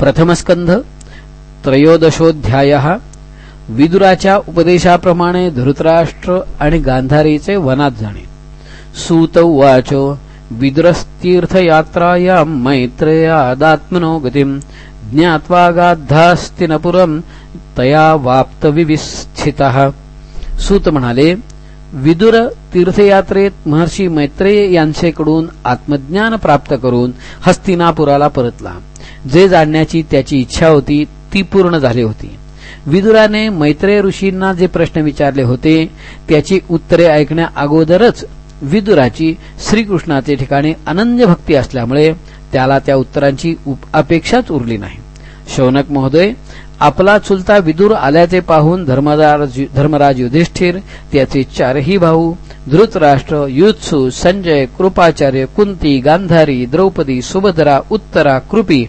प्रथमस्कंध त्रयोदशोध्याय विदुराच्या उपदेशाप्रमाणे धृतराष्ट्र आणि गांधारीचे वनात जाणे. सूत उवाच विदुरस्तीर्थयात्रायां मैत्रेयादात्मनो गतीं ज्ञात्वा गाद्धास्तिनपुरम् तया वाप्तविविस्थितः. सूत म्हणाले विदुर तीर्थयात्रेत महर्षी मैत्रेय यांचेकडून आत्मज्ञान प्राप्त करून हस्तिनापुराला परतला. जे जाणण्याची त्याची इच्छा होती ती पूर्ण झाली होती. विदुराने मैत्रेय ऋषींना जे प्रश्न विचारले होते त्याची उत्तरे ऐकण्या अगोदरच विदुराची श्रीकृष्णाचे ठिकाणी अनन्य भक्ती असल्यामुळे त्याला त्या उत्तरांची अपेक्षाच उरली नाही. शौनक महोदय आपला चुलता विदूर आल्याचे पाहून धर्मराज युधिष्ठिर त्याचे चारही भाऊ धृतराष्ट्र युत्सु संजय कृपाचार्य कुंती गांधारी द्रौपदी सुभद्रा उत्तरा कृपी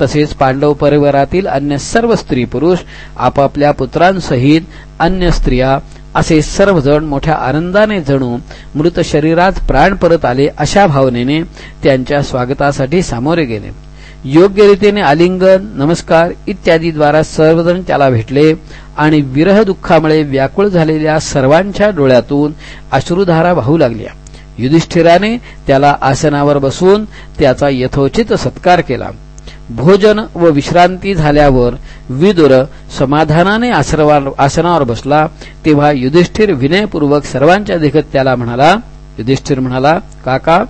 तसेच पांडव परिवारातील अन्य सर्व स्त्री पुरुष आपापल्या पुत्रांसहित अन्य स्त्रिया असे सर्वजण मोठ्या आनंदाने जणू मृत शरीरात प्राण परत आले अशा भावनेने त्यांच्या स्वागतासाठी सामोरे गेले. योग्य रीतीने आलिंगन नमस्कार इत्यादीद्वारा सर्वजण त्याला भेटले आणि विरह दुःखामुळे व्याकुळ झालेल्या सर्वांच्या डोळ्यातून अश्रुधारा वाहू लागल्या. युधिष्ठिराने त्याला आसनावर बसून त्याचा यथोचित सत्कार केला. भोजन व विश्रांती झाल्यावर विदुर समाधानाने आसनावर बसला. तेव्हा युधिष्ठिर विनयपूर्वक सर्वांच्या देखत त्याला म्हणाला युधिष्ठिर म्हणाला काका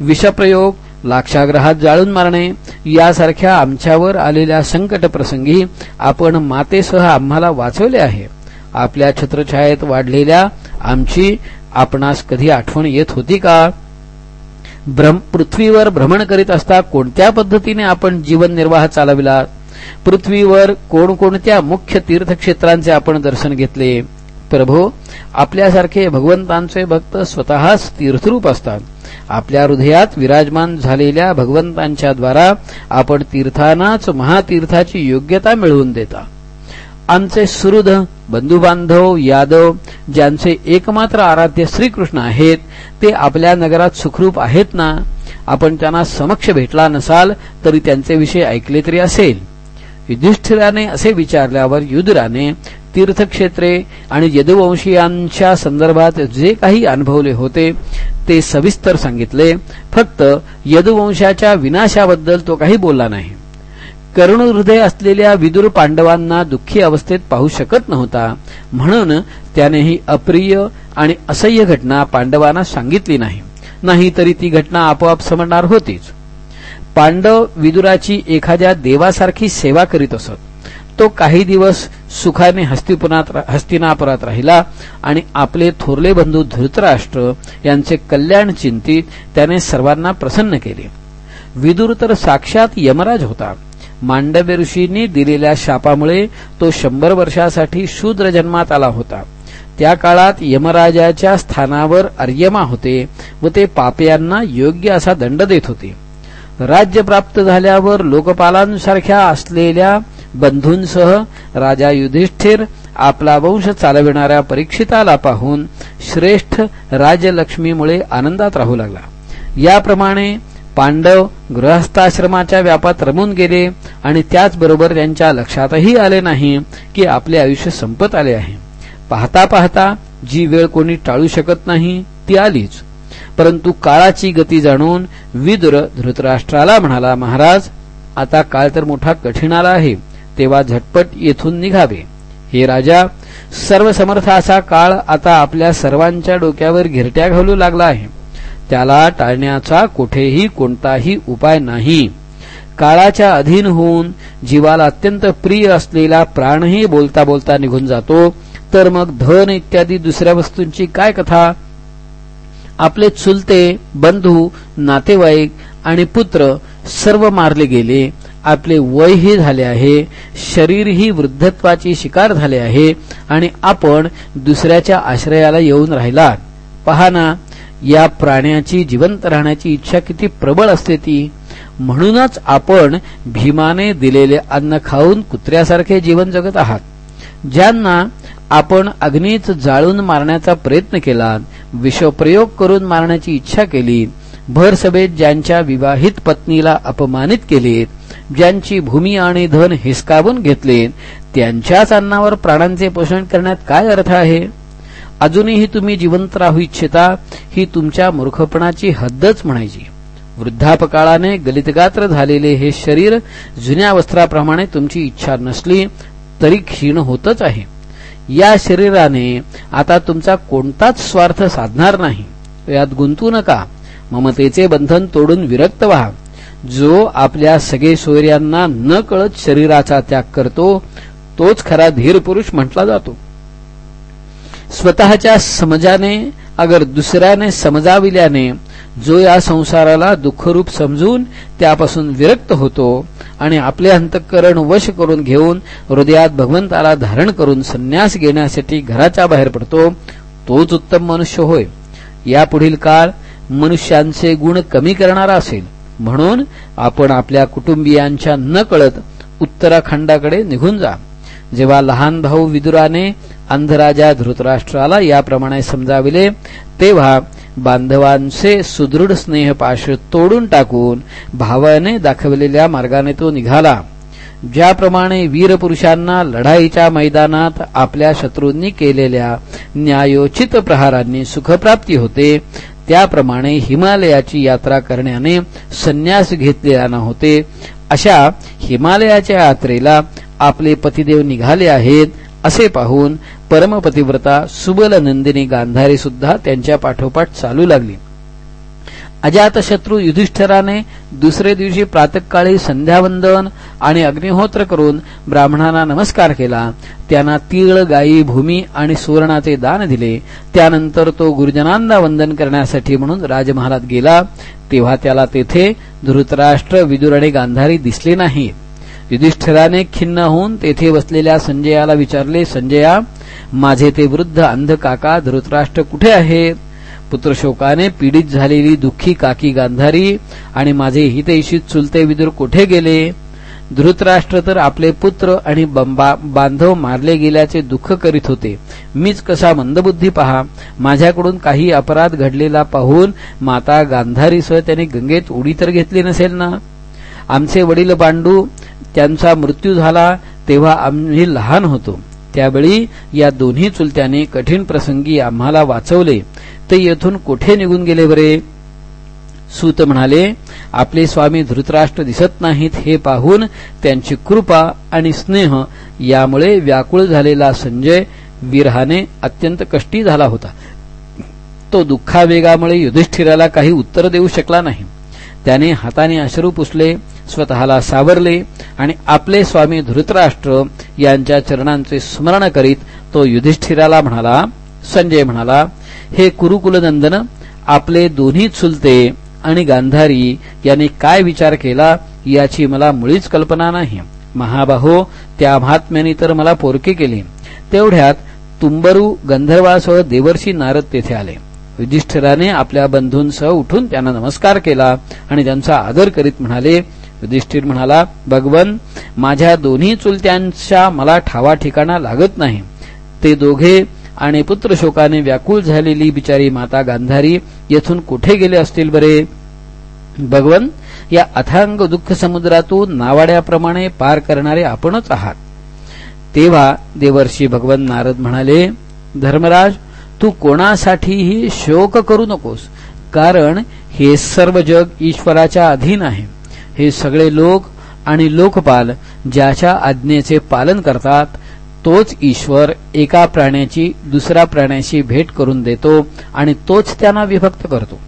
विषप्रयोग लाक्षाग्रहात जाळून मारणे यासारख्या आमच्यावर आलेल्या संकट प्रसंगी आपण मातेसह आम्हाला वाचवले आहे. आपल्या छत्रछायेत वाढलेल्या आमची आपणास कधी आठवण येत होती का? पृथ्वीवर भ्रमण करीत असता कोणत्या पद्धतीने आपण जीवन निर्वाह चालविला? पृथ्वीवर कोणकोणत्या मुख्य तीर्थक्षेत्रांचे आपण दर्शन घेतले? प्रभो आपल्यासारखे भगवंतांचे भक्त स्वतःच तीर्थरूप असतात. आपल्या हृदयात विराजमान झालेल्या भगवंतांच्या द्वारा आपण तीर्थांनाच महातीर्थाची योग्यता मिळवून देता. आमचे सुहृद बंधुबांधव यादव ज्यांचे एकमात्र आराध्य श्रीकृष्ण आहेत ते आपल्या नगरात सुखरूप आहेत ना? आपण त्यांना समक्ष भेटला नसाल तरी त्यांचे विषय ऐकले तरी असेल. युधिष्ठिराने असे विचारल्यावर युधराने तीर्थक्षेत्रे आणि यदुवंशीयांच्या संदर्भात जे काही अनुभवले होते ते सविस्तर सांगितले. फक्त यदुवंशाच्या विनाशाबद्दल तो काही बोलला नाही. करुण हृदय असलेल्या विदुर पांडवांना दुःखी अवस्थेत पाहू शकत नव्हता. म्हणून त्याने ही अप्रिय आणि असह्य घटना पांडवांना सांगितली नाही. नाही तरी ती घटना आपोआप समजणार होतीच. पांडव विदुराची एखाद्या देवासारखी सेवा करीत असत. तो काही दिवस सुखाने हस्तिनापुरात राहिला आणि आपले थोरले बंधू धृतराष्ट्र यांचे कल्याण चिंतित त्याने सर्वांना प्रसन्न केले. विदुर तर साक्षात यमराज होता. मांडव्य ऋषींनी दिलेल्या शापामुळे तो शंभर वर्षासाठी शूद्र जन्मात आला होता. त्या काळात यमराजाच्या स्थानावर अर्यमा होते व ते पापयांना योग्य असा दंड देत होते. राज्य प्राप्त झाल्यावर लोकपालांसारख्या असलेल्या बंधूंसह राजा युधिष्ठिर आपला वंश चालविणाऱ्या परीक्षिताला पाहून श्रेष्ठ राजलक्ष्मीमुळे आनंदात राहू लागला. याप्रमाणे पांडव गृहस्थाश्रमाच्या व्यापात रमून गेले आणि त्याचबरोबर त्यांच्या लक्षातही आले नाही की आपले आयुष्य संपत आले आहे. पाहता पाहता जी वेळ कोणी टाळू शकत नाही ती आलीच. परंतु काळाची गती जाणून विदुर धृतराष्ट्राला म्हणाला महाराज आता काळ तर मोठा कठीण आला आहे. तेव्हा झटपट येथून निघावे. हे राजा सर्व समर्थ असा काळ आता आपल्या सर्वांच्या डोक्यावर घिरट्या घालू लागला आहे. त्याला टाळण्याचा कुठेही कोणताही उपाय नाही. काळाच्या अधीन होऊन जीवाला अत्यंत प्रिय असलेला प्राणही बोलता बोलता निघून जातो. तर मग धन इत्यादी दुसऱ्या वस्तूंची काय कथा? आपले चुलते बंधू नातेवाईक आणि पुत्र सर्व मारले गेले. आपले वयही झाले आहे शरीरही वृद्धत्वाची शिकार झाले आहे आणि आपण दुसऱ्याच्या आश्रयाला येऊन राहिला पहा ना या प्राण्याची जिवंत राहण्याची इच्छा किती प्रबळ असते ती. म्हणूनच आपण भीमाने दिलेले अन्न खाऊन कुत्र्यासारखे जीवन जगत आहात. ज्यांना आपण अग्नीत जाळून मारण्याचा प्रयत्न केला विषप्रयोग करून मारण्याची इच्छा केली भरसभेत ज्यांच्या विवाहित पत्नीला अपमानित केलेत ज्यांची भूमी आणि धन हिसकावून घेतले त्यांच्याच अन्नावर प्राणांचे पोषण करण्यात काय अर्थ आहे? अजूनही तुम्ही जिवंत राहू इच्छिता ही तुमच्या मूर्खपणाची हद्दच म्हणायची. वृद्धापकाळाने गलितगात्र झालेले हे शरीर जुन्या वस्त्राप्रमाणे तुमची इच्छा नसली तरी क्षीण होतच आहे. या शरीराने आता तुमचा कोणताच स्वार्थ साधणार नाही. यात गुंतू नका. ममतेचे बंधन तोडून विरक्त व्हा. जो आपल्या सगळे सोयऱ्यांना न कळत शरीराचा त्याग करतो तोच खरा धीर पुरुष म्हटला जातो. स्वतःच्या समजाने अगर दुसऱ्याने समजाविल्याने जो या संसाराला दुःखरूप समजून त्यापासून विरक्त होतो आणि आपले अंतःकरण वश करून घेऊन हृदयात भगवंताला धारण करून संन्यास घेण्यासाठी घराच्या बाहेर पडतो तोच उत्तम मनुष्य होय. यापुढील काळ मनुष्यांचे गुण कमी करणारा असेल. म्हणून आपण आपल्या कुटुंबियांच्या न कळत उत्तराखंडाकडे निघून जा. जेव्हा लहान भाऊ विदुराने अंधराजा धृतराष्ट्राला याप्रमाणे समजाविले तेव्हा बांधवांचे सुदृढ स्नेहपाश तोडून टाकून भावाने दाखवलेल्या मार्गाने तो निघाला. ज्याप्रमाणे वीरपुरुषांना लढाईच्या मैदानात आपल्या शत्रूंनी केलेल्या न्यायोचित प्रहारांनी सुखप्राप्ती होते त्याप्रमाणे हिमालयाची यात्रा करण्याने संन्यास घेतलेला होते. अशा हिमालयाच्या यात्रेला आपले पतिदेव निघाले आहेत असे पाहून परमपतिव्रता सुबल नंदिनी गांधारी सुद्धा त्यांच्या पाठोपाठ चालू लागली. अजातशत्रू युधिष्ठराने दुसरे दिवशी प्रातकाळी संध्यावंदन आणि अग्निहोत्र करून ब्राह्मणांना नमस्कार केला. त्यांना तीळ गायी भूमी आणि सुवर्णाचे दान दिले. त्यानंतर तो गुरुजनांना वंदन करण्यासाठी म्हणून राजमहालात गेला. तेव्हा त्याला तेथे धृतराष्ट्र विदुर आणि गांधारी दिसले नाही. युधिष्ठिराने खिन्न होऊन तेथे बसलेल्या संजयाला विचारले संजया माझे ते वृद्ध अंध काका धृतराष्ट्र कुठे आहेत पुत्रशोकाने पीडित झालेली दुःखी काकी गांधारी आणि माझे हितैषित चुलते विदुर कुठे गेले? धृतराष्ट्र तर आपले पुत्र आणि बांधव मारले गेल्याचे दुःख करीत होते. मीच कसा मंदबुद्धी पहा? माझ्याकडून काही अपराध घडलेला पाहून माता गांधारीसह त्याने गंगेत उडी तर घेतली नसेल ना? आमचे वडील बांडू त्यांचा मृत्यू झाला तेव्हा आम्ही लहान होतो. त्यावेळी या दोन्ही चुलत्याने कठीण प्रसंगी आम्हाला वाचवले. ते येथून कुठे निघून गेले बरे? सूत म्हणाले आपले स्वामी धृतराष्ट्र दिसत नाहीत हे पाहून त्यांची कृपा आणि स्नेह यामुळे व्याकुळ झालेला संजय विरहाने अत्यंत कष्टी झाला होता. तो दुःखावेगामुळे युधिष्ठिराला काही उत्तर देऊ शकला नाही. त्याने हाताने अश्रू पुसले स्वतःला सावरले आणि आपले स्वामी धृतराष्ट्र यांच्या चरणांचे स्मरण करीत तो युधिष्ठिराला म्हणाला संजय म्हणाला हे कुरुकुलनंदन आपले दोन्ही चुलते आणि गांधारी यांनी काय विचार केला याची मला मुळीच कल्पना नाही. महाबाहो त्या महात्म्याने तर मला पोरके केले. तेवढ्यात तुंबरू गंधर्वासह देवर्षी नारद तेथे आले. युधिष्ठिराने आपल्या बंधूंसह उठून त्यांना नमस्कार केला आणि त्यांचा आदर करीत म्हणाले युधिष्ठिर म्हणाला भगवन माझ्या दोन्ही चुलत्यांच्या मला ठावा ठिकाणा लागत नाही. ते दोघे आणि पुत्रशोकाने व्याकुळ झालेली बिचारी माता गांधारी येथून कुठे गेले असतील बरे? भगवन या अथांग दुःख समुद्रातून नावाड्याप्रमाणे पार करणारे आपणच आहात. तेव्हा देवर्षी भगवन नारद म्हणाले धर्मराज तू कोणासाठीही शोक करू नकोस कारण हे सर्व जग ईश्वराच्या अधीन आहे. हे सगळे लोक आणि लोकपाल ज्याच्या आज्ञेचे पालन करतात तोच ईश्वर एका प्राण्याची दुसऱ्या प्राण्याशी भेट करून देतो आणि तोच त्यांना विभक्त करतो.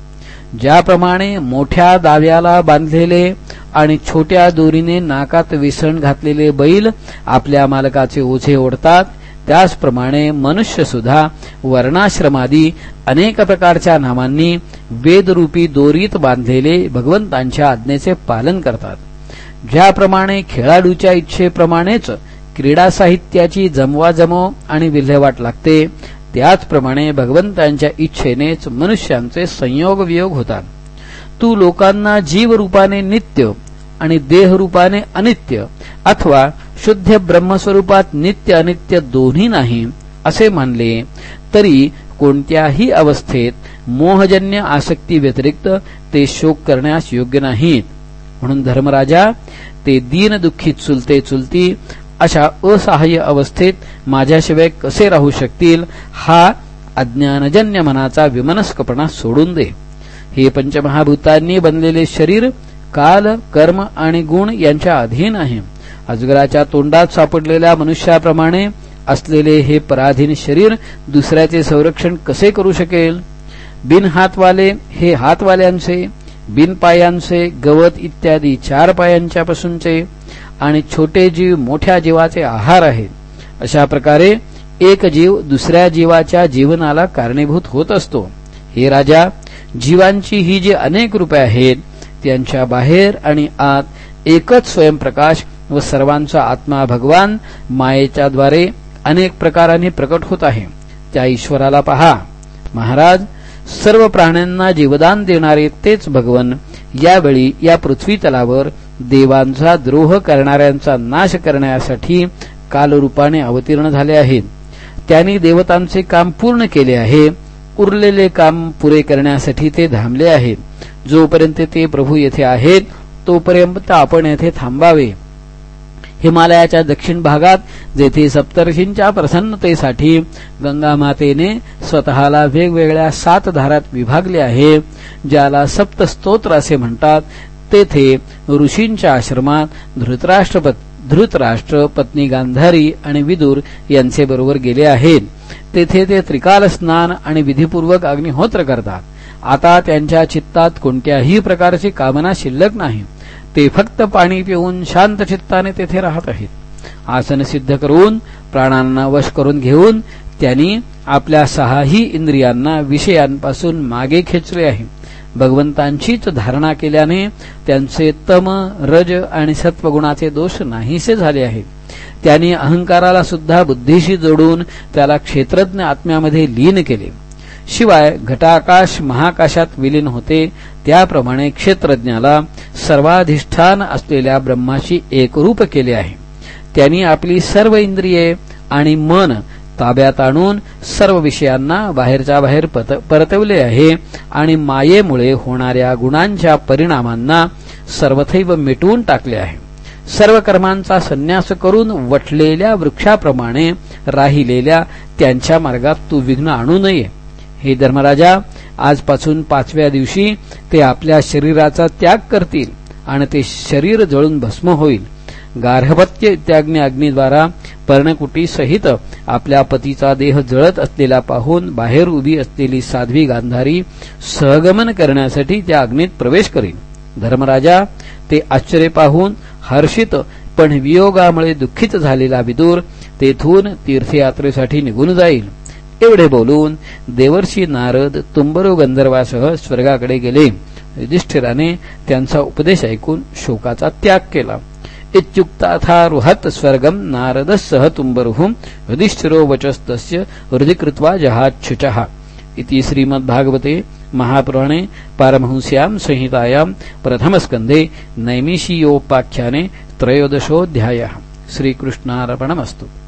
ज्याप्रमाणे मोठ्या दाव्याला बांधलेले आणि छोट्या दोरीने नाकात विसण घातलेले बैल आपल्या मालकाचे ओझे ओढतात त्याचप्रमाणे मनुष्य सुद्धा वर्णाश्रमादी अनेक प्रकारच्या नामांनी वेदरूपी दोरीत बांधलेले भगवंतांच्या आज्ञेचे पालन करतात. ज्याप्रमाणे खेळाडूच्या इच्छेप्रमाणेच क्रीडा साहित्याची जमवाजमव आणि विल्हेवाट लागते. त्याचप्रमाणे भगवंतांच्या इच्छेनेच मनुष्यांचे संयोग वियोग होतात. तू लोकांना जीवरूपाने नित्य आणि देहरूपाने अनित्य अथवा शुद्ध ब्रह्मस्वरूपात नित्य अनित्य दोन्ही नाही असे मानले तरी कोणत्याही अवस्थेत मोहजन्य आसक्ती व्यतिरिक्त ते शोक करण्यास योग्य नाहीत. म्हणून धर्मराजा ते दीन दुःखी चुलते चुलती अशा असहाय्य अवस्थेत माझ्याशिवाय कसे राहू शकतील हा अज्ञानजन्य मनाचा विमनस्कपणा सोडून दे. हे पंचमहाभूतांनी बनलेले शरीर काल कर्म आणि गुण यांच्या अधीन आहे. अजगराच्या तोंडात सापडलेल्या मनुष्याप्रमाणे असलेले हे पराधीन शरीर दुसऱ्याचे संरक्षण कसे करू शकेल? बिन हातवाले हे हातवाल्यांचे बिन पायांचे गवत इत्यादी चार पायांच्यापासूनचे आणि छोटे जीव मोठ्या जीवाचे आहार आहेत. अशा प्रकारे एक जीव दुसऱ्या जीवाच्या जीवनाला कारणीभूत होत असतो. हे राजा जीवांची ही जी अनेक रूपे आहेत त्यांच्या बाहेर आणि आत एकच स्वयंप्रकाश व सर्वांचा आत्मा भगवान मायेच्या द्वारे अनेक प्रकाराने प्रकट होत आहे. त्या ईश्वराला पहा. महाराज सर्व प्राण्यांना जीवदान देणारे तेच भगवन यावेळी या पृथ्वी तलावर देवांचा द्रोह करणाऱ्यांचा नाश करण्यासाठी कालरूपाने अवतीर्ण झाले आहेत. त्यांनी देवतांचे काम पूर्ण केले आहे. उरलेले काम पुरे करण्यासाठी ते थांबले आहेत. जोपर्यंत ते प्रभू येथे आहेत तोपर्यंत आपण येथे थांबावे. हिमालयाच्या दक्षिण भागात जेथे सप्तर्षींच्या प्रसन्नतेसाठी गंगा मातेने स्वतःला वेगवेगळ्या सात धारात विभागले आहे ज्याला सप्तस्तोत्र असे म्हणतात तेथे ऋषींच्या आश्रमात धृतराष्ट्र धृतराष्ट्र पत्नी गांधारी आणि विदूर यांचे बरोबर गेले आहेत. तेथे ते त्रिकाल स्नान आणि विधीपूर्वक अग्निहोत्र करतात. आता त्यांच्या चित्तात कोणत्याही प्रकारची कामना शिल्लक नाही. ते फक्त पाणी पिऊन शांत चित्ताने तेथे राहत आहेत. आसन सिद्ध करून प्राणांना वश करून घेऊन त्यांनी आपल्या सहाही इंद्रियांना विषयांपासून मागे खेचले आहे. भगवंतांचीच धारणा केल्याने त्यांचे तम रज आणि सत्वगुणाचे दोष नाहीसे झाले आहेत. त्यांनी अहंकाराला सुद्धा बुद्धीशी जोडून त्याला क्षेत्रज्ञ आत्म्यामध्ये लीन केले. शिवाय घटाकाश महाकाशात विलीन होते त्याप्रमाणे क्षेत्रज्ञाला सर्वाधिष्ठान असलेल्या ब्रह्माशी एकरूप केले आहे. त्यांनी आपली सर्व इंद्रिये आणि मन ताब्यात आणून सर्व विषयांना बाहेरच्या बाहेर परतवले आहे आणि मायेमुळे होणाऱ्या गुणांच्या परिणामांना सर्वथैव मिटवून टाकले आहे. सर्व कर्मांचा संन्यास करून वटलेल्या वृक्षाप्रमाणे राहिलेल्या त्यांच्या मार्गात तू विघ्न आणू नये. हे धर्मराजा आजपासून पाचव्या दिवशी ते आपल्या शरीराचा त्याग करतील आणि ते शरीर जळून भस्म होईल. गार्हपत्य इत्याग्नी अग्नीद्वारा पर्णकुटी सहित आपल्या पतीचा देह जळत असलेला पाहून बाहेर उभी असलेली साध्वी गांधारी सहगमन करण्यासाठी त्या अग्नीत प्रवेश करील धर्मराजा ते आश्चर्य पाहून हर्षित पण वियोगामुळे दुःखित झालेला विदूर तेथून तीर्थयात्रेसाठी निघून जाईल. एवढे बोलून देवर्षी नारद तुंबरो गंधर्वासह स्वर्गाकडे गेले. युधिष्ठिराने त्यांचा उपदेश ऐकून शोकाचा त्याग केला. इत्युक्ताथारुहत् स्वर्गम् नारदः सह तुंबरुहुं युधिष्ठिरो वचस्तस्य हृदि कृत्वा जहाच्छुचः। इति श्रीमद्भागवते महापुराणे पारमहंस्यां संहितायां प्रथमस्कन्धे नैमिषीयोपाख्याने त्रयोदशोऽध्यायः। श्रीकृष्णार्पणमस्तु।